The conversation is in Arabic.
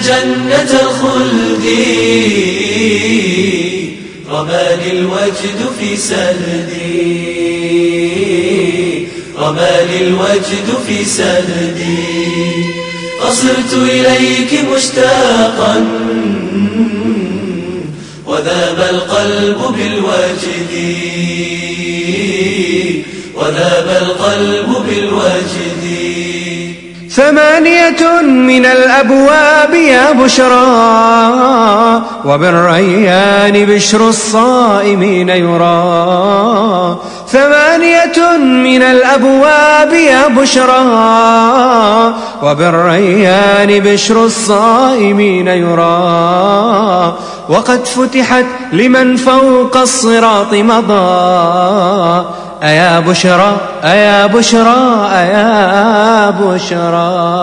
جنة الخلد. رماني الوجد في سهدي رماني الوجد في سهدي فصرت إليك مشتاقا. وذاب القلب بالوجد. وذاب القلب بالوجد. ثمانية من الأبواب يا بشرى وبالريان بشر الصائمين يرى. ثمانية من الأبواب يا بشرى وبالريان بشر الصائمين يرى. وقد فتحت لمن فوق الصراط مضى أيا بشرى أيا بشرى أيا بشرى.